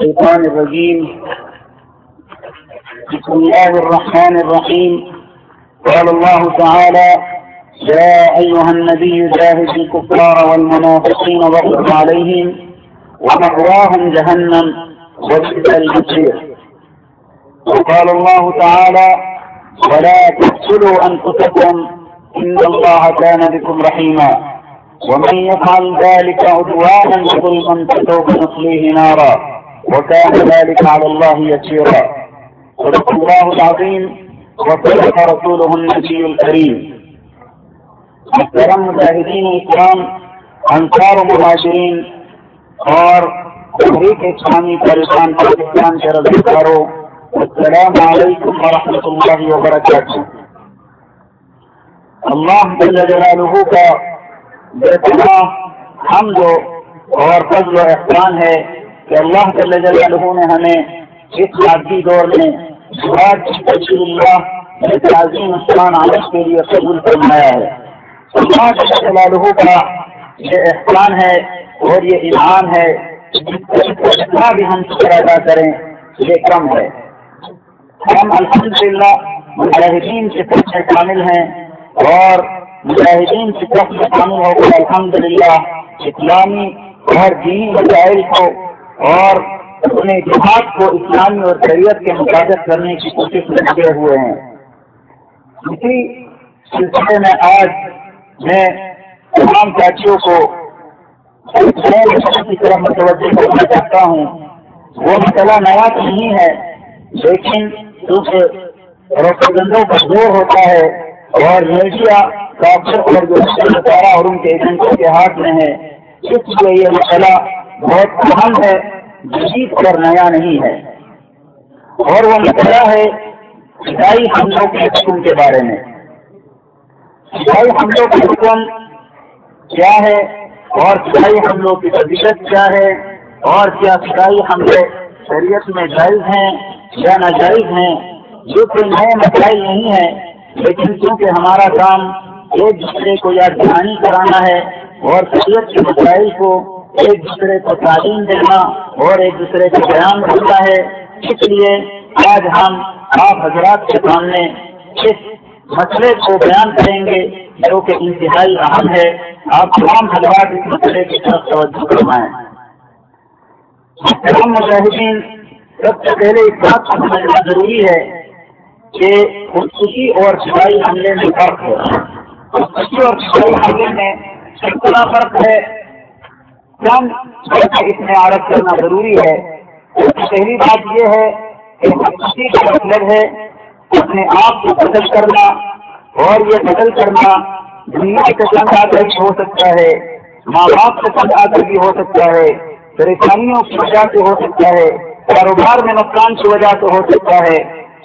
الشيطان الرجيم. بسم الله الرحمن الرحيم. قال الله تعالى يا أيها النبي جاهد الكفار والمنافقين واغلظ عليهم ومأواهم جهنم وبئس المصير. وقال الله تعالى ولا تقتلوا أنفسكم إن الله كان بكم رحيما. ومن يفعل ذلك عدوانا وظلما فسوف نصليه نارا. وكان ذلك على الله يسيرا. صدق الله العظيم. وصدق رسوله النبي الكريم. محترم مجاہدین اسلام انصار و مہاجرین، اور تحریک اسلامی پریشان پاکستان کے رضاکاروں، السلام علیکم ورحمۃ اللہ وبرکاتہ۔ اللہ جل جلالہ کا بے پناہ حمد اور فضل و احسان ہے کہ اللہ جل جلالہ نے ہمیں اس مادی دور میں رسول اللہ تعظیم اسلام عالم کے لیے قبول فرمایا ہے۔ اللہ جل جلالہ کا یہ احسان ہے اور یہ انعام ہے جتنا بھی ہم شکر ادا کریں، یہ کم ہے۔ ہم الحمد للہ مجاہدین کے پیچھے شامل ہیں اور مجاہدین کی طرف میں شامل ہو کر الحمد للہ اسلامی اور دینی مسائل کو اور اپنے جہاد کو اسلامی اور شریعت کے مطابق کرنے کی کوشش میں لگے ہوئے ہیں۔ اسی سلسلے میں آج میں تمام چاچیوں کو کی طرف متوجہ کرنا چاہتا ہوں۔ وہ مسئلہ نیا تو نہیں ہے، لیکن روپندوں زور ہوتا ہے اور میڈیا، ڈاکٹر اور اور ان کے ایجنٹوں کے ہاتھ میں ہے۔ اس لیے یہ مسئلہ بہت اہم ہے، جدید اور نیا نہیں ہے۔ اور وہ مسئلہ ہے سیائی حملوں کے حکم کے بارے میں۔ سیائی حملوں کا حکم کیا ہے اور سیائی حملوں کی طبیعت کیا ہے اور کیا سیائی حملے شریعت میں جائز ہیں یا ناجائز ہیں جو کوئی نئے مسائل نہیں ہے، لیکن کیونکہ ہمارا کام ایک دوسرے کو یا دہانی کرانا ہے اور شریعت کے مسائل کو ایک دوسرے کو تعلیم دینا اور ایک دوسرے کو بیان کرنا ہے۔ اس لیے آج ہم آپ حضرات کے سامنے اس مسئلے کو بیان کریں گے جو کہ انتہائی اہم ہے۔ آپ تمام حضرات اس مسئلے کی طرف توجہ کروائیں تمام مجاہدین، سب سے پہلے اس بات کو سمجھنا ضروری ہے کہ خودکشی اور سپاہی حملے میں فرق ہے۔ خودکشی اور سپاہی حملے میں کتنا فرق ہے۔ کم اس میں عادت کرنا ضروری ہے۔ پہلی بات یہ ہے کہ کا مطلب ہے اپنے آپ کو قتل کرنا اور یہ قتل کرنا دنیا کے سنگ آ کر بھی ہو سکتا ہے، ماں باپ کے سنگ آ کر بھی ہو سکتا ہے، پریشانیوں کی وجہ سے ہو سکتا ہے، کاروبار میں نقصان کی وجہ سے ہو سکتا ہے،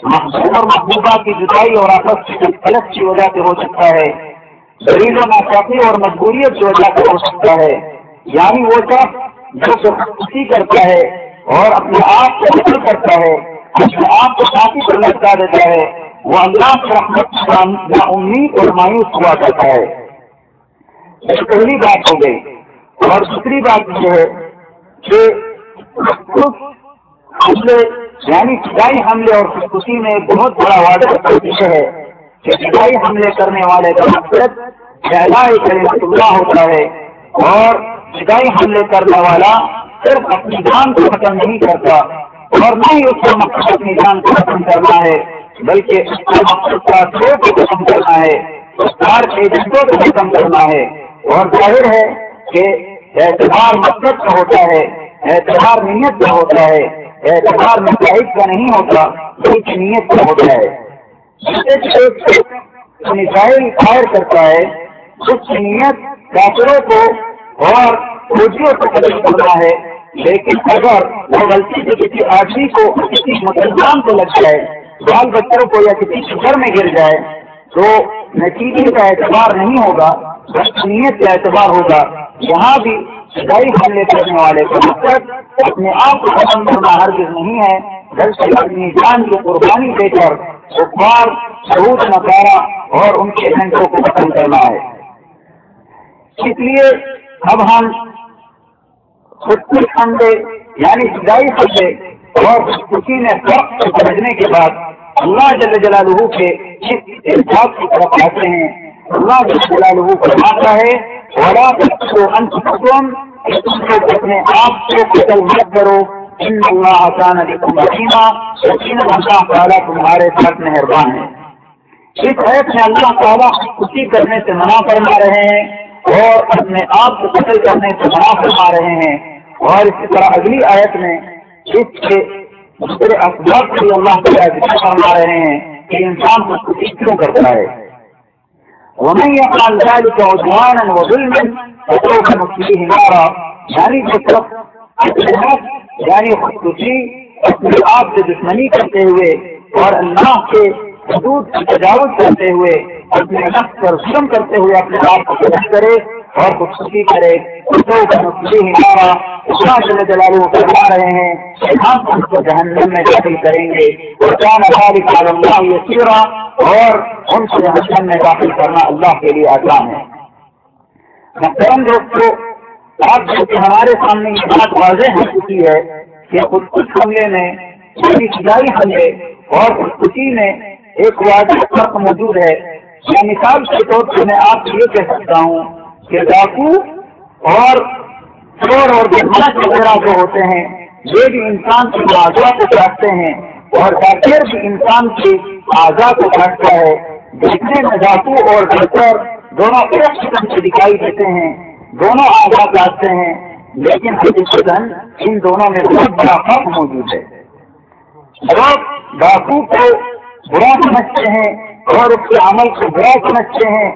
محبوب اور محبوبہ کی جدائی اور آپس کی غلط کی وجہ سے ہو سکتا ہے، غریب و ناچاقی اور مجبوریت کی وجہ سے ہو سکتا ہے۔ یعنی وہ سب جو خوشی کرتا ہے اور اپنے آپ کو قتل کرتا ہے اپنے آپ کو کافی پر لٹکا دیتا ہے، وہ اللہ کی رحمت یا امید اور مایوس ہوا کرتا ہے۔ یہ پہلی بات ہو گئی۔ اور دوسری بات یہ ہے کہ حملے یعنی فضائی حملے اور خودکشی میں بہت بڑا وعدہ کا ہے کہ فضائی حملے کرنے والے کا مقصد پھیلائی کرے اللہ ہوتا ہے اور فضائی حملے کرنے والا صرف اپنی جان کو ختم نہیں کرتا اور نہ ہی اس کا مقصد اپنی جان کو ختم کرنا ہے، بلکہ اس کا مقصد کا شور کو ختم کرنا ہے اسٹار ایجنٹوں کو ختم کرنا ہے۔ اور ظاہر ہے کہ اعتبار مقصد کا ہوتا ہے، اعتبار نیت کا ہوتا ہے۔ اعتبار مسائل کا نہیں ہوتا، بلکہ نیت کا ہوتا ہے۔ میزائل فائر کرتا ہے، اس کی نیت کافروں کو اور فوجیوں کو قتل کرنا ہے، لیکن اگر وہ غلطی سے کسی آدمی کو، کسی مسلمان کو لگ جائے، بال بچوں کو یا کسی گھر میں گر جائے، تو نتیجے کا اعتبار نہیں ہوگا نیت کا اعتبار ہوگا۔ یہاں بھی سدائی حملے کرنے والے کا مقصد اپنے آپ کو ختم کرنا ہرگز نہیں ہے۔ بلکہ اپنی جان کی قربانی دے کر بخار سعود نکارا اور ان کے گھنٹوں کو ختم کرنا ہے۔ اس لیے اب ہم خود کچھ سمجھے یعنی سدائی سمجھے اور خوشی نے فرق کو سمجھنے کے بعد اللہ جل جلالہ کے اس احساس کی طرف آتے ہیں۔ اللہ جل جلالہ فرماتا ہے بڑا کو انت تم اپنے آپ کو قتل مت کرو۔ ان اللہ آسان علیکم رحیمہ یقین اللہ تعالیٰ تمہارے ساتھ مہربان ہے۔ اس ایپ میں اللہ تعالیٰ خوشی کرنے سے منع فرما رہے ہیں۔ اور اپنے آپ کو قتل کرنے سے منع فرما رہے ہیں۔ اور اسی طرح اگلی آیت میں اس کے دوسرے اخبار کو اللہ تعالیٰ ذکر فرما رہے ہیں کہ انسان کو خوشی کیوں کرتا ہے۔ ومن يفعل ذلك عدوانا وظلما فسوف نصليه نارا۔ یعنی جو طرف یعنی خودکشی، اپنے آپ سے دشمنی کرتے ہوئے اور اللہ کے حدود کی تجاوز کرتے ہوئے، اپنے نفس پر ظلم کرتے ہوئے اپنے آپ کو پیش کرے اور خودکشی کرے۔ جلالو رہے ہیں، ہم ان کو جہنم میں داخل کریں گے۔ اور ان کو جہنم میں داخل کرنا اللہ کے لیے آسان ہے۔ محترم دوستوں آپ جو کہ ہمارے سامنے یہ بات واضح ہو چکی ہے کہ خود کچھ حملے میں یعنی فضائی حملے اور خودکشی میں ایک واضح فرق موجود ہے۔ یا مثال کے طور پر میں آپ یہ کہہ سکتا ہوں کہ ڈاکو اور چور اور بدماش وغیرہ جو ہوتے ہیں، یہ بھی انسان کی آزا کو کاٹتے ہیں اور ڈاکٹر بھی انسان کی آزا کو کاٹتا ہے۔ دیکھنے میں ڈاکو اور ڈاکٹر دونوں ایک قسم سے دکھائی دیتے ہیں، دونوں آزاد لاتے ہیں۔ لیکن ان دونوں میں بہت بڑا فرق موجود ہے۔ ڈاکو کو برا سمجھتے ہیں، اور اس کے عمل کو برا سمجھتے ہیں،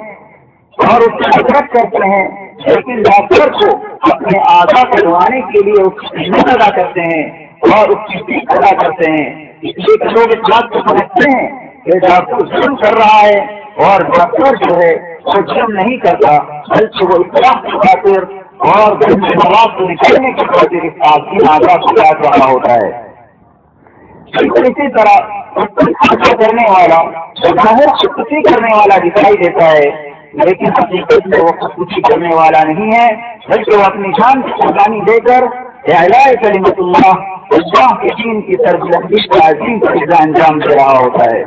اور اس کی نفرت کرتے ہیں، لیکن ڈاکٹر کو اپنے آزا کروانے کے لیے اس کی محنت ادا کرتے ہیں، اور اس کی فیس ادا کرتے ہیں۔ اس لیے کہ لوگ اس بات کو سمجھتے ہیں کہ ڈاکٹر ظلم کر رہا ہے، اور ڈاکٹر جو ہے وہ جرم نہیں کرتا، بلکہ وہ اطلاع کی خاطر اور مواد کو نکالنے کی خاطر اس آدمی آزاد کو یاد رہا ہوتا ہے۔ اسی طرح کرنے والا، ظاہر خودکشی کرنے والا دکھائی دیتا ہے، لیکن حقیقت میں وہ خودکشی کرنے والا نہیں ہے، بلکہ وہ اپنی جان کی قربانی دے کر کلیمت اللہ اللہ کے دین کی سربلندی کا عظیم فریضہ انجام دے رہا ہوتا ہے۔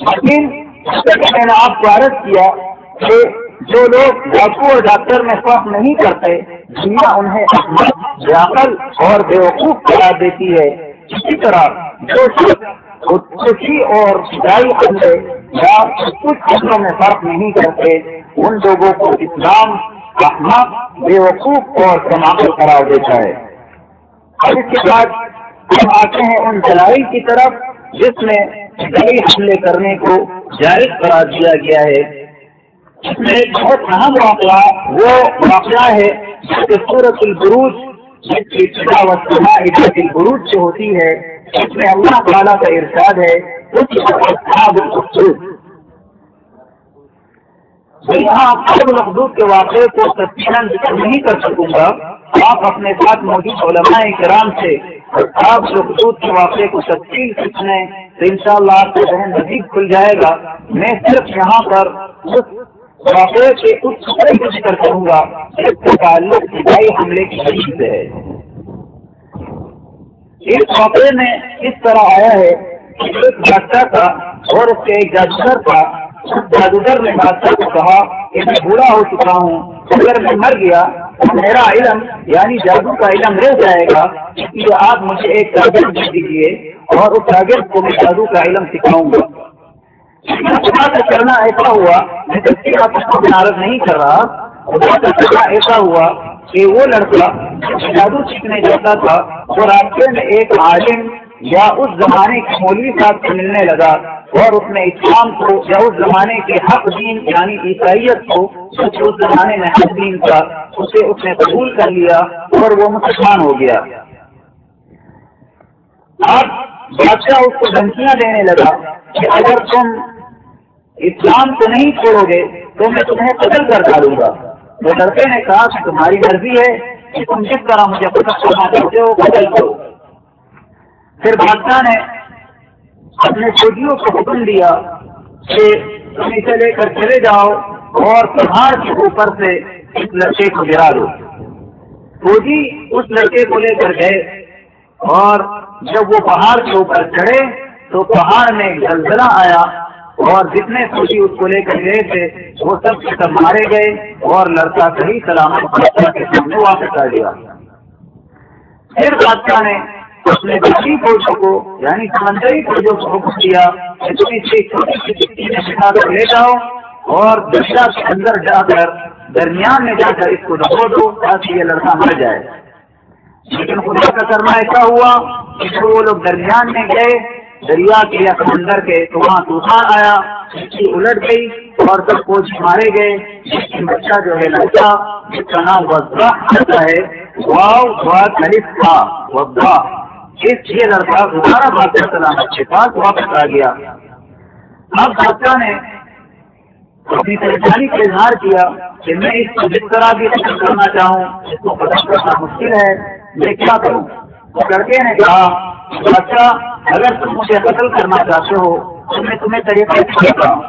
لیکن میں نے آپ کو عرض کیا کہ جو لوگ ڈاکو اور ڈاکٹر میں فرق نہیں کرتے، دنیا انہیں عقل اور بیوقوف قرار دیتی ہے۔ اسی طرح جو خودکشی اور یا کچھ حملوں میں فرق نہیں کرتے، ان لوگوں کو اسلام احمد بیوقوف اور سماپل قرار دیتا ہے۔ اور اس کے بعد ہم آتے ہیں ان دلائل کی طرف، جس میں کئی حملے کرنے کو جائز قرار دیا گیا ہے۔ اس میں ایک بہت اہم واقعہ، وہ واقعہ ہے کہ سورت البروج جس کی جو ہوتی ہے، اس میں اللہ تعالیٰ کا ارشاد ہے یہاں مخدود کے واقعے کو تفصیل ذکر نہیں کر سکوں گا۔ آپ اپنے ساتھ موجود علماء کرام سے آپ مخدود کے واقعے کو تفصیل سیکھنے تو ان شاء اللہ آپ کا ذہن نزدیک کھل جائے گا۔ میں صرف یہاں پر واقعے کے اس خطرے کو ذکر کروں گا جس کا تعلق ابتدائی حملے کی وجہ سے ہے۔ اس واقعے میں اس طرح آیا ہے کہ ایک بادشاہ تھا اور اس کے ایک جادوگر تھا جادوگر نے بادشاہ کو کہا کہ میں بوڑھا ہو چکا ہوں اگر میں مر گیا تو میرا علم یعنی جادو کا علم رہ جائے گا اس لیے آپ مجھے ایک کاغذ دے دیجیے اور اس شاگرد کو میں جادو کا علم سکھاؤں گا۔ خدا کا کرنا ایسا ہوا، میں نارد نہیں کر رہا، خدا کا کرنا ایسا ہوا کہ وہ لڑکا جادو سیکھنے جاتا تھا، وہ راستے میں ایک عالم یا اس زمانے کے مولوی صاحب سے ملنے لگا اور اس نے اسلام کو یا اس زمانے کے حق دین یعنی عیسائیت کو اس زمانے میں حق دین تھا، اسے اس نے قبول کر لیا اور وہ مسلمان ہو گیا۔ اب بادشاہ اس کو دھمکیاں دینے لگا کہ اگر تم اسلام کو نہیں چھوڑو گے تو میں تمہیں قتل کر ڈالوں گا۔ وہ لڑکے نے کہا کہ تمہاری مرضی ہے کہ تم جس طرح مجھے قتل کرنا چاہتے ہو، قتل کرو۔ پھر بادشاہ نے اپنے چھوٹیوں کو حکم دیا کہ تم اسے لے کر چلے جاؤ اور پہاڑ کے اوپر سے اس لڑکے کو گرا دو فوجی اس لڑکے کو لے کر گئے اور جب وہ پہاڑ کے اوپر چڑھے تو پہاڑ میں زلزلہ آیا۔ اور جتنے فوجی اس کو لے کر گئے تھے، وہ سب کے سب مارے گئے اور لڑکا صحیح سلامت کے سامنے واپس آ گیا۔ پھر بادشاہ نے اپنے بچی فوجوں کو یعنی سمندری فوجوں کو حکم دیا چھوٹی سی چٹی میں سکھا کر لے جاؤ اور دریا کے اندر جا کر درمیان میں جا کر اس کو ڈبو دو تاکہ یہ لڑکا مر جائے۔ لیکن خدا کا کرنا ایسا ہوا؟ کہ وہ لوگ درمیان میں گئے دریا کے یا سمندر کے تو وہاں طوفان آیا الٹ گئی اور سب کوچ مارے گئے۔ لیکن بچہ جو ہے لڑکا جس کا نام وزا ہے۔ واؤ تھا وزا اس یہ لڑکا دوبارہ بادشاہ سلامت کے پاس واپس آ گیا۔ اب بادشاہ نے اپنی پریشانی کا اظہار کیا کہ میں اس کو جس طرح بھی کرنا چاہوں، اس کو پتا کرنا مشکل ہے، میں کیا کروں؟ لڑکے نے کہا بچہ اگر تم مجھے قتل کرنا چاہتے ہو، تو میں تمہیں طریقہ سکھاتا ہوں۔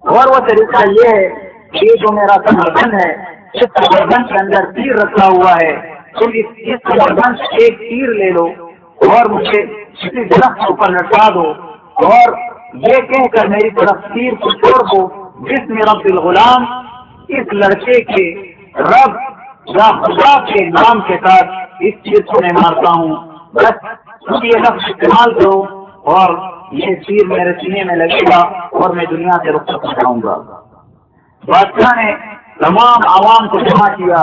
اور وہ طریقہ یہ ہے کہ جو میرا سمرتھن ہے، اس سمرتھن کے اندر تیر رکھا ہوا ہے۔ تم اس سمرتھن سے ایک تیر لے لو اور مجھے کسی درخت کے اوپر لٹکا دو۔ اور یہ کہہ کر میری طرف تیر کو چھوڑ دو۔ جس میں رب الغلام، اس لڑکے کے رب یا خدا کے نام کے ساتھ اس چیز کو میں مارتا ہوں۔ بس یہ لفظ استعمال کرو اور یہ چیز میرے سینے میں لگے گا اور میں دنیا سے رخ جاؤں گا۔ بادشاہ نے تمام عوام کو جمع کیا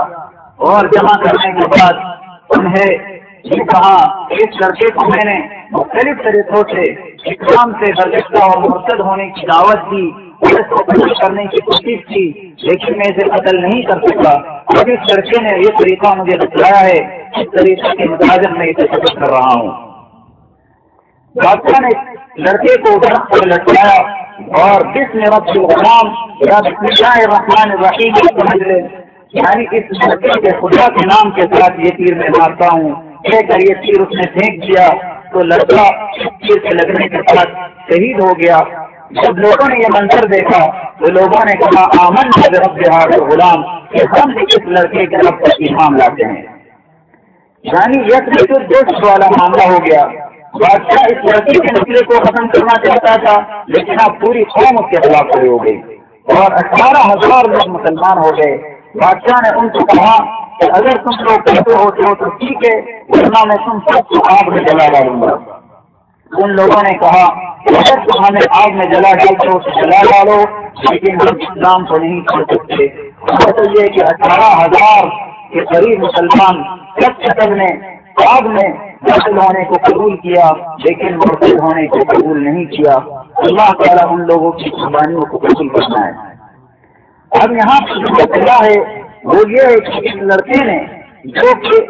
اور جمع کرنے کے بعد انہیں یہ کہا، اس لڑکے کو میں نے مختلف طریقوں سے اسلام سے برگشتہ اور مرتد ہونے کی دعوت دی۔ قتل کرنے کی کوشش کی، لیکن میں اسے قتل نہیں کر سکتا اب اس لڑکے نے یہ طریقہ مجھے بتلایا ہے، اس طریقے کے مطابق میں اسے قتل کر رہا ہوں۔ بادشاہ نے لڑکے کو درخت پر لٹکایا اور جس نے رب الغلام یا بسم اللہ الرحمن الرحیم سمجھ لے یعنی اس لڑکے کے خدا کے نام کے ساتھ یہ تیر میں مارتا ہوں۔ کہہ کر یہ تیر اس نے پھینک دیا تو لڑکا تیر سے لگنے کے بعد شہید ہو گیا۔ جب لوگوں نے یہ منظر دیکھا تو لوگوں نے کہا، آمن رب بہار غلام، کہ ہم اس لڑکے کے رب پر ایمان لاتے ہیں۔ یعنی یک دوست والا معاملہ ہو گیا۔ بادشاہ اس لڑکی کے مسئلے کو ختم کرنا چاہتا تھا، لیکن اب پوری قوم اس کے خلاف کھڑی ہو گئی اور اٹھارہ ہزار لوگ مسلمان ہو گئے۔ بادشاہ نے ان کو کہا کہ اگر تم لوگ کہتے ہوتے ہو تو ٹھیک ہے، ورنہ میں تم سب کو آگ میں جلا ڈالوں گا۔ ان لوگوں نے کہا اگر تم ہمیں آگ میں جلا ڈالتے ہو تو جلا ڈالو، لیکن ہم اسلام کو نہیں چھوڑ سکتے۔ تو یہ کہ اٹھارہ ہزار کے قریب مسلمان سب نے آگ میں داخل ہونے کو قبول کیا، لیکن مرتب ہونے کو قبول نہیں کیا۔ اللہ تعالیٰ ان لوگوں کی قربانیوں کو قبول کرنا ہے۔ اب یہاں پر ہے، وہ یہ ہے کہ اس لڑکے نے جو کہ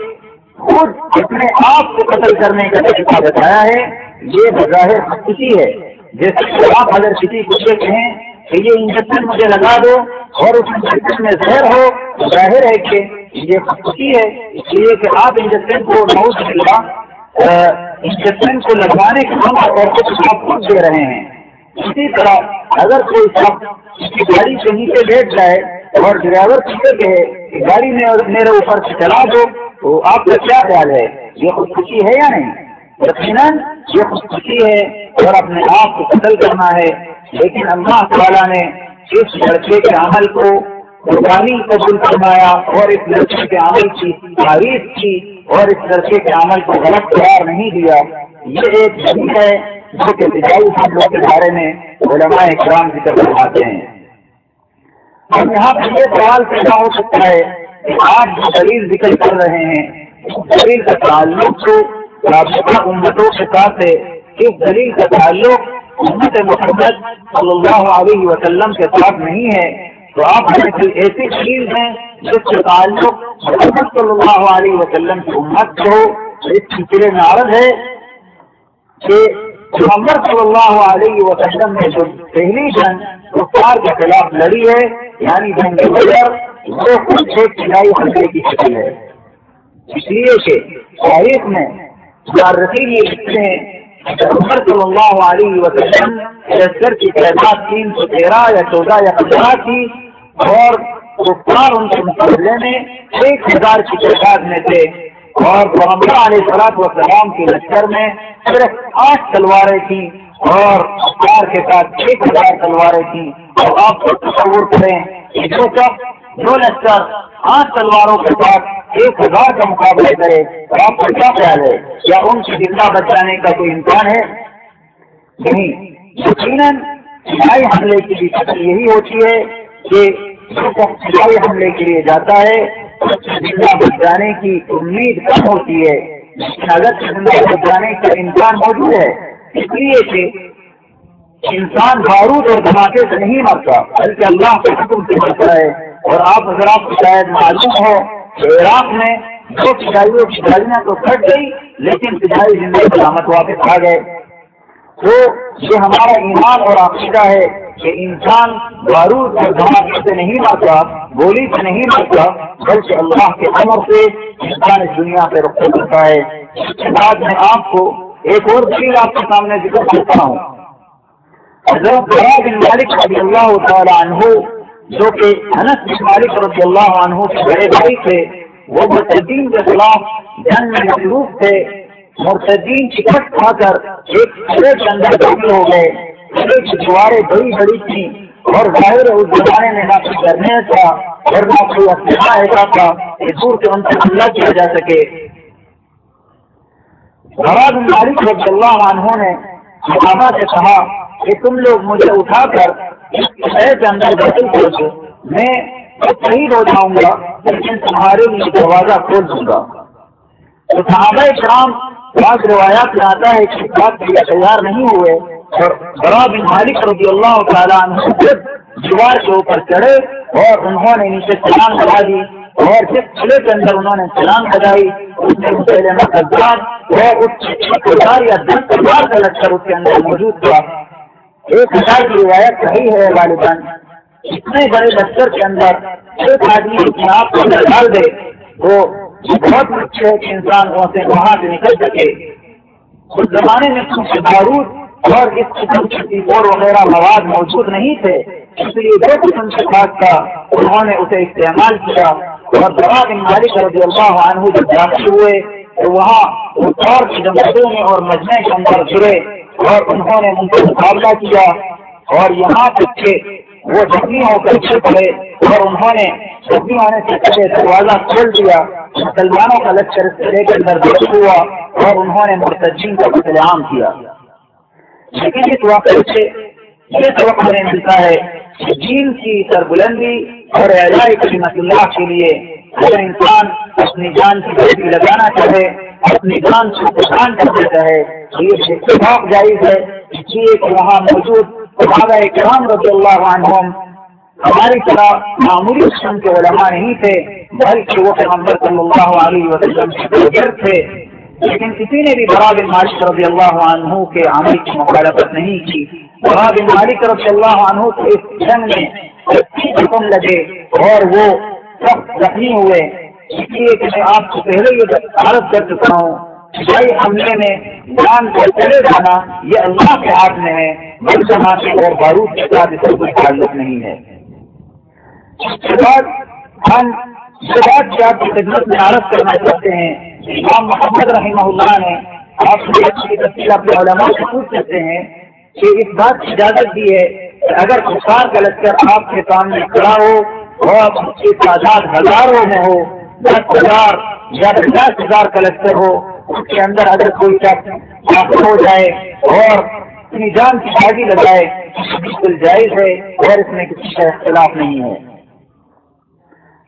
خود اپنے آپ کو قتل کرنے کا طریقہ بتایا ہے یہ بظاہر کسی ہے۔ جیسے آپ اگر کسی کو یہ کہیں کہ یہ انجیکشن مجھے لگا دو اور اس انجیکشن میں زہر ہو، تو ظاہر ہے کہ یہ خوشی ہے۔ اس لیے کہ آپ انجیکشن کو نوز ملوا انجیکشن کو لگوانے کے بعد اور کچھ آپ خود دے رہے ہیں۔ اسی طرح اگر کوئی سب گاڑی سے نیچے بیٹھ جائے اور ڈرائیور پیچھے کہے کہ گاڑی میں میرے اوپر سے چلا دو، تو آپ کا کیا خیال ہے؟ یہ خودکشی ہے یا نہیں؟ یقیناً یہ خوشی ہے اور اپنے آپ کو قتل کرنا ہے۔ لیکن اللہ تعالیٰ نے اس لڑکے کے عمل کو قربانی قبول فرمایا اور اس لڑکے کے عمل کی تعریف کی اور اس لڑکے کے عمل کو غلط قرار نہیں دیا۔ یہ ایک دلیل ہے جو کہ فضائی حملوں کے بارے میں علماء کرام ذکر فرماتے ہیں۔ ہم یہاں پر یہ سوال پیدا ہو سکتا ہے کہ آج جو دلیل ذکر کر رہے ہیں، اس دلیل کا تعلق تو رابطہ امتوں کے ساتھ ہے اس دلیل کا تعلق امت محمد صلی اللہ علیہ وسلم کے ساتھ نہیں ہے، تو آپ ایسی چیز ہیں جس کے تعلق محمد صلی اللہ علیہ وسلم کی امت کو اس سلسلے میں عرض ہے کہ محمد صلی اللہ علیہ وسلم نے جو پہلی جنگ کفار کے خلاف لڑی ہے یعنی جنگ بدر، وہ کچھ ایک چلائی حملے کی شکل ہے۔ اس لیے کہ تاریخ میں یہ لکھتے ہیں عمر صلی اللہ علیہ وسلم کی تعداد تین سو تیرہ یا چودہ یا پندرہ تھی اور کفار ان کے مقابلے میں ایک ہزار کی تعداد میں تھے اور محمد علیہ سلاط و سلام کی لشکر میں صرف آٹھ تلواریں تھیں اور چار کے ساتھ ایک ہزار تلواریں تھیں اور آپ کو تصور کریں جو سب جو لشکر آٹھ تلواروں کے ساتھ ایک ہزار کا مقابلہ کرے تو آپ کو کیا خیال ہے؟ کیا ان کی زندہ بچانے کا کوئی امکان ہے؟ نہیں۔ یقیناً سیائی حملے کی بھی شکل یہی ہوتی ہے کہ سیائی حملے کے لیے جاتا ہے زندہ بچ جانے کی امید کم ہوتی ہے اگر زندہ بچ جانے کا امکان موجود ہے، اس لیے کہ انسان بارود اور دھماکے سے نہیں مرتا، بلکہ اللہ کے حکم سے مرتا ہے۔ اور آپ، اگر آپ کو شاید معلوم ہو کہ عراق میں دو سچائیوں کی گاڑیاں تو کٹ گئی لیکن سچائی زندگی سلامت واپس آ گئے۔ تو یہ ہمارا ایمان اور عقیدہ ہے کہ انسان بارود اور دھماکے سے نہیں مرتا گولی سے نہیں مرتا بلکہ اللہ کے عمر سے انسان اس دنیا پہ رخ کرتا ہے۔ اس کے بعد میں آپ کو ایک اور دلیل آپ کے سامنے ذکر کرتا ہوں۔ حضرت بن مالک رضی اللہ تعالیٰ عنہ جو کہ انس بن مالک رضی اللہ عنہ کے بڑے بھائی تھے، وہ متدین کے خلاف جنگ میں مصروف تھے۔ مرتدین ٹکٹ کھا کر ایک قلعے کے اندر داخل ہو گئے۔ قلعے کی دیواریں بڑی بڑی تھی اور ظاہر اس زمانے میں نہ کوئی کرنے تھا اور نہ کوئی اسلحہ ایسا تھا کہ دور سے ان سے حملہ کیا جا سکے۔ بڑا مالک رضی اللہ عنہ نے صحابہ سے کہا کہ تم لوگ مجھے اٹھا کر اس کے اندر داخل کر دو میں شہید ہو جاؤں گا، لیکن تمہارے لیے دروازہ کھول دوں گا۔ تو صحابہ کرام بعض روایات میں آتا ہے کہ بات کے لیے تیار نہیں ہوئے، اور بڑا بن مالک رضی اللہ تعالیٰ عنہ دیوار کے اوپر چڑھے اور انہوں نے نیچے چلان لگا دی، اور جس قلعے کے اندر انہوں نے چلان لگائی، اس میں مسلم قدار اور اس کردار یا دس کردار کا لشکر اس کے اندر موجود تھا ایک ہزار کی روایت صحیح ہے والدان اتنے بڑے لشکر کے اندر ایک آدمی اپنے آپ کو ڈال دے تو بہت اچھے ہے کہ انسان وہاں سے وہاں سے نکل سکے۔ اس زمانے میں کچھ بارود اور اس قسم کی اور وغیرہ مواد موجود نہیں تھے، اس لیے جو قسم سے خاص تھا انہوں نے اسے استعمال کیا۔ اور دبا کے مالک رضی اللہ عنہ جب داخل ہوئے تو وہاں اور کی جمعوں میں اور مجمے کے اندر گرے اور انہوں نے ان سے مقابلہ کیا اور یہاں تک کہ وہ زخمی ہو کر چھپ گئے اور انہوں نے زخمی ہونے سے پہلے دروازہ کھول دیا، مسلمانوں کا لشکر قلعے کے اندر داخل ہوا اور انہوں نے مرتجین کا قتل عام کیا۔ لیکن اس واقعے سے یہ سبق ہمیں ملتا ہے کہ جین کی سربلندی اور اعلائی کلمت اللہ کے لیے اگر انسان اپنی جان کی گردی لگانا چاہے اپنی جان سے پہچان کر دیتا ہے یہ اتفاق جائز ہے اس لیے کہ وہاں موجود صحابہ کرام رضی اللہ عنہم ہماری طرح معمولی قسم کے علماء نہیں تھے، بلکہ وہ پیغمبر صلی اللہ علیہ وسلم کے تھے۔ لیکن کسی نے بھی بڑا بن مالک رضی اللہ عنہ کے عمل کی مخالفت نہیں کی۔ بڑا بن مالک رضی اللہ عنہ کے اس جنگ میں حکم لگے اور وہ سب زخمی ہوئے۔ اس لیے کہ میں آپ کو پہلے یہ عرض کر چکا ہوں سچائی حملے میں جان کو چلے جانا، یہ اللہ کے ہاتھ میں ہے، بل جماعت اور بارود کے ساتھ اس کا کوئی تعلق نہیں ہے۔ اس کے بعد ہم یہ بات کی آپ کی خدمت میں عرض کرنا چاہتے ہیں امام محمد رحمہ اللہ نے آپ کی اچھی تفصیل اپنے علماء سے پوچھ سکتے ہیں کہ اس بات کی اجازت دی ہے کہ اگر کفار کا لشکر آپ کے سامنے کھڑا ہو اور اس کی تعداد ہزاروں میں ہو دس ہزار یا پچاس ہزار کا ہو، اس کے اندر اگر کوئی داخل ہو جائے اور اپنی جان کی شادی لگائے بالکل جائز ہے، اور اس میں کسی کا اختلاف نہیں ہے۔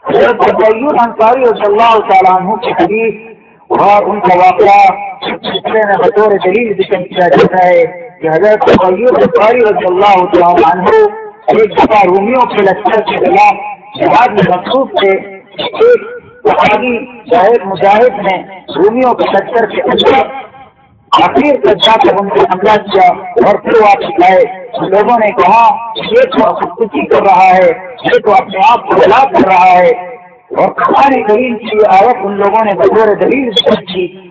حضرت انصاری رضی اللہ تعالیٰ عنہ کی حدیث اور ان کا واقعہ سلسلے میں بطور دلیل ذکر کیا جاتا ہے کہ حضرت انصاری رضی اللہ تعالیٰ عنہ ایک دفعہ رومیوں کے لشکر کے خلاف جہاد میں مخصوص تھے۔ ایک صحابی شاہد مجاہد نے رومیوں کے لشکر کے اندر آخر تک جا کر ان کو حملہ کیا اور پھر واپس آئے۔ لوگوں نے کہا، یہ تو خودکشی کر رہا ہے، یہ تو اپنے آپ کو ہلاک کر رہا ہے۔ اور قرآن کریم کی آیت ان لوگوں نے بطور دلیل کی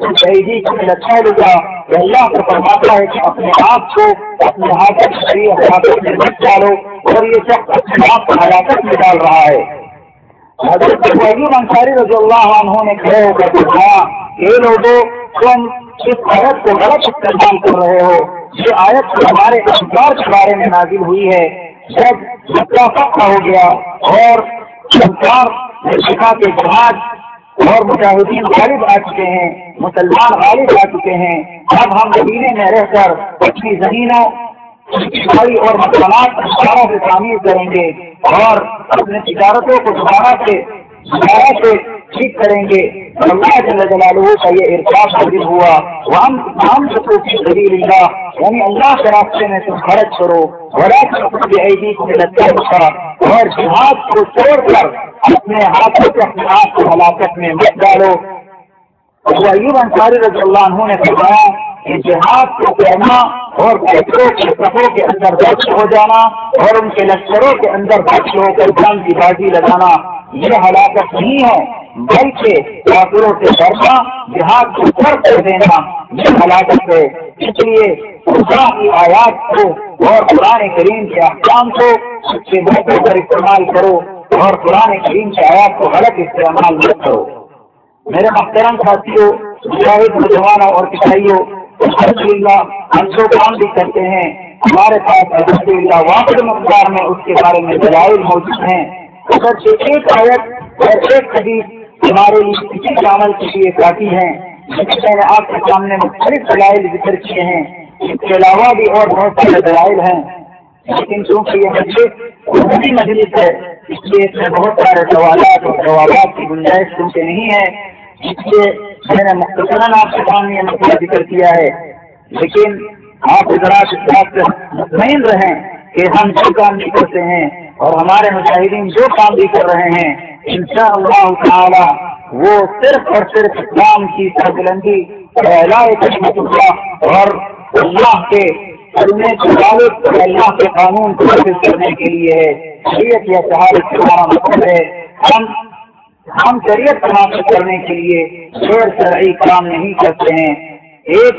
شہیدی کو اچھا لگا کہ اللہ کو فرماتا ہے کہ اپنے آپ کو اپنے ہاتھ حراکت میں مت ڈالو اور یہ سب اپنے آپ کو ہلاکت میں ڈال رہا ہے۔ حضرت انصاری رضی اللہ عنہ نے کھڑے ہو کر دکھایا یہ لوگوں تم اس عورت کو غلط استعمال کر رہے ہو، یہ آیت ہمارے اخبار کے بارے میں نازل ہوئی ہے۔ جب ہو گیا اور سرکار شکا کے جہاز اور مجاہدین غالب آ چکے ہیں، مسلمان غالب آ چکے ہیں۔ اب ہم مدینے میں رہ کر اپنی زمینوں اور مکانات دوبارہ سے تعمیر کریں گے اور اپنے تجارتوں کو دوبارہ سے دوبارہ سے ٹھیک کریں گے۔ اللہ جل جلالہ کا یہ ارشاد حاضر ہوا وہاں ہم سب کی دلیل اللہ یعنی اللہ کے راستے میں تم خرچ کرو۔ بڑا عیدی کو لگتا ہوگا اور جہاد کو چھوڑ کر اپنے ہاتھوں سے اپنے آپ کو ہلاکت میں مت ڈالو۔ ایوب انصاری رضی اللہ عنہ نے فرمایا کہ جہاد کو کہنا اور لشکروں کے کے اندر دخل ہو جانا اور ان کے لشکروں کے اندر دخل ہو کر جان کی بازی لگانا، یہ ہلاکت نہیں ہے، بلکہ کافروں سے ڈرنا، جہاد کو کر دینا، یہ ہلاکت ہے۔ اس لیے خدا کی آیات کو اور قرآن کریم کے احکام کو سب سے بہتر کر استعمال کرو اور قرآن کریم کے آیات کو غلط استعمال مت کرو۔ میرے محترم ساتھیوں مجاہد، نوجوانوں اور کسائیوں الحمد للہ ہم جو کام بھی کرتے ہیں۔ ہمارے پاس الحمد للہ واقع مقدار میں اس کے بارے میں دلائل موجود ہیں۔ اگر ایک آیت اور ایک حدیث ہمارے لیے کسی عمل کے لیے کافی ہیں میں نے آپ کے سامنے مختلف دلائل ذکر کیے ہیں۔ اس کے علاوہ بھی اور بہت سارے دلائل ہیں۔ لیکن چونکہ یہ مجھے مجلس ہے، اس لیے اس میں بہت سارے سوالات اور جوابات کی گنجائش کیونکہ نہیں ہے، اس لیے میں نے مختصراً آپ کے سامنے یہ مسئلہ ذکر کیا ہے۔ لیکن آپ ذرا اس بات سے مطمئن رہیں کہ ہم جو کام بھی کرتے ہیں اور ہمارے مشاہدین جو کام بھی کر رہے ہیں ان شاء اللہ تعالی وہ صرف اور صرف اسلام کی سربلندی اور اللہ کے کرنے کے باوجود اللہ کے قانون کو حاصل کرنے کے لیے ہے۔ شریعت یا شہادت ہمارا مطلب ہے۔ ہم ہم شریعت کو کرنے کے لیے غیر شرعی کام نہیں کرتے ہیں۔ ایک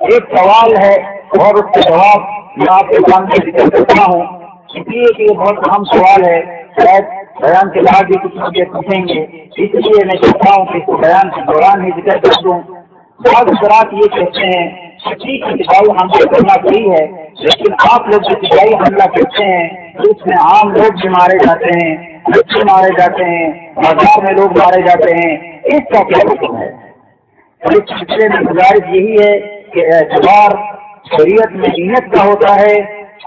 ایک سوال ہے، اور اس کا جواب میں آپ کے سامنے ذکر کرتا ہوں۔ اس لیے کہ یہ بہت اہم سوال ہے۔ شاید بیان کے بعد بھی کچھ مجھے پوچھیں گے۔ اس لیے میں چاہتا ہوں کہ اس کو بیان کے دوران ہی ذکر کر دوں۔ بعض حضرات یہ کہتے ہیں ٹھیک سپاہی حملہ کرنا صحیح ہے۔ لیکن آپ لوگ جو سپاہی حملہ کرتے ہیں تو اس میں عام لوگ بھی مارے جاتے ہیں، بچے مارے جاتے ہیں بازار میں لوگ مارے جاتے ہیں۔ اس کا کیا حکم ہے؟ اس سلسلے میں گزارش یہی ہے کہ اعتبار شریعت میں نیت کا ہوتا ہے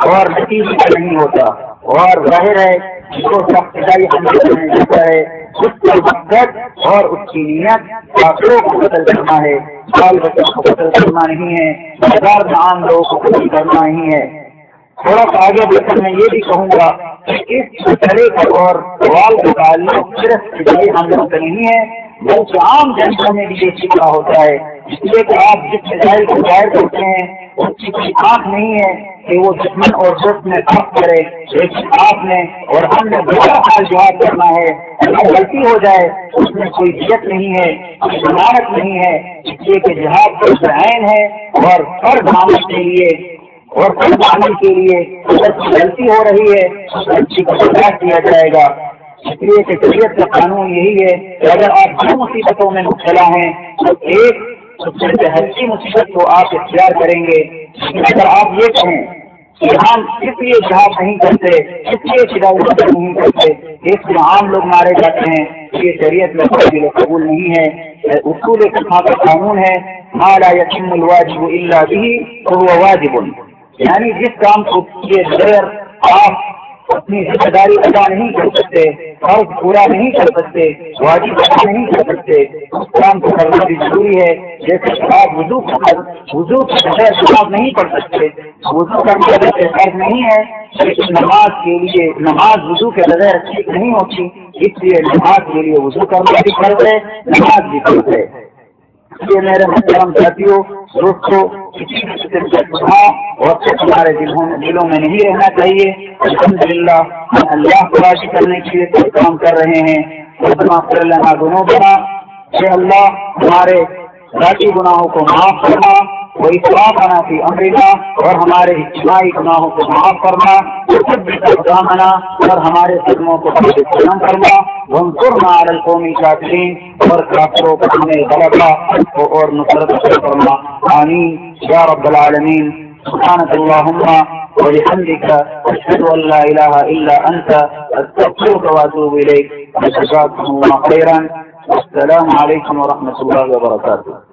اور نتیجے کا نہیں ہوتا۔ اور ظاہر ہے جو سب سچائی حملہ کرنے جاتا ہے خود کا مقصد اور اس کی نیت کافروں کو قتل کرنا ہے بال بچوں کو قتل کرنا نہیں ہے ہزار عام لوگوں کو قتل کرنا نہیں ہے۔ تھوڑا سا آگے بڑھ کر میں یہ بھی کہوں گا کہ اس مسئلے کا اور سوال کا تعلق صرف ہم حملوں سے نہیں ہے، بلکہ عام جنتا میں بھی یہ سیکھا ہوتا ہے۔ اس لیے کہ آپ جس مسائل کو ظاہر کرتے ہیں، اس کی کوئی آنکھ نہیں ہے کہ وہ دشمن اور دوست میں فرق کرے لیکن آپ نے اور ہم نے بڑا حال جواب کرنا ہے۔ اگر غلطی ہو جائے، اس میں کوئی جیت نہیں ہے، کوئی ضمانت نہیں ہے۔ اس لیے کہ جہاد کو ذہن ہے اور ہر دامن کے لیے، اور ہر دامن کے لیے اگر کوئی غلطی ہو رہی ہے، اس غلطی کو سجا کیا جائے گا۔ اس لیے کہ شریعت کا قانون یہی ہے کہ اگر آپ دو مصیبتوں میں مبتلا ہیں، تو ایک سب سے بہتری مصیبت کو آپ اختیار کریں گے۔ اگر آپ یہ کہیں کہ ہم اس لیے جہاد نہیں کرتے اس لیے شداوت نہیں کرتے، اس میں عام لوگ مارے جاتے ہیں، یہ شریعت میں قابل قبول نہیں ہے۔ اصول کا قانون ہے۔ مالا یقین الواجب اللہ بھی تو وہ واجب۔ یعنی جس کام کو کیے بغیر آپ اپنی ذمہ داری ادا نہیں کر سکتے فرض پورا نہیں کر سکتے، واجب ادا نہیں کر سکتے۔ اس کام کو کرنا بھی ضروری ہے۔ جیسے آپ وضو وضو بغیر نماز نہیں پڑھ سکتے۔ وضو کرنے کے فرض نہیں ہے لیکن نماز کے لیے، نماز وضو کے بغیر ٹھیک نہیں ہوتی۔ اس لیے نماز کے لیے وضو کرنا بھی فرض ہے، نماز بھی فرض ہے۔ یہ میرے محترم ساتھیوں دوستوں اور ہمارے دلوں میں نہیں رہنا چاہیے۔ الحمد للہ ہم اللہ کو راضی کرنے کے لیے کام کر رہے ہیں۔ لنا ذنوبنا بنا اللہ، ہمارے ذاتی گناہوں کو معاف کرنا وہ اطلاع بنا فی امرنا اور ہمارے اجتماعی گناہوں کو معاف کرنا اقدامنا اور ہمارے قدموں کو ختم کرنا۔ وانصرنا علی القوم الكافرین، اور کافروں پر ہمیں غلبہ اور نصرت کرنا آمین۔ یا رب العالمین سبحانك اللهم وبحمدك أشهد أن لا إله إلا أنت أستغفرك وأتوب إليك جزاكم الله خيرا السلام عليكم ورحمة الله وبركاته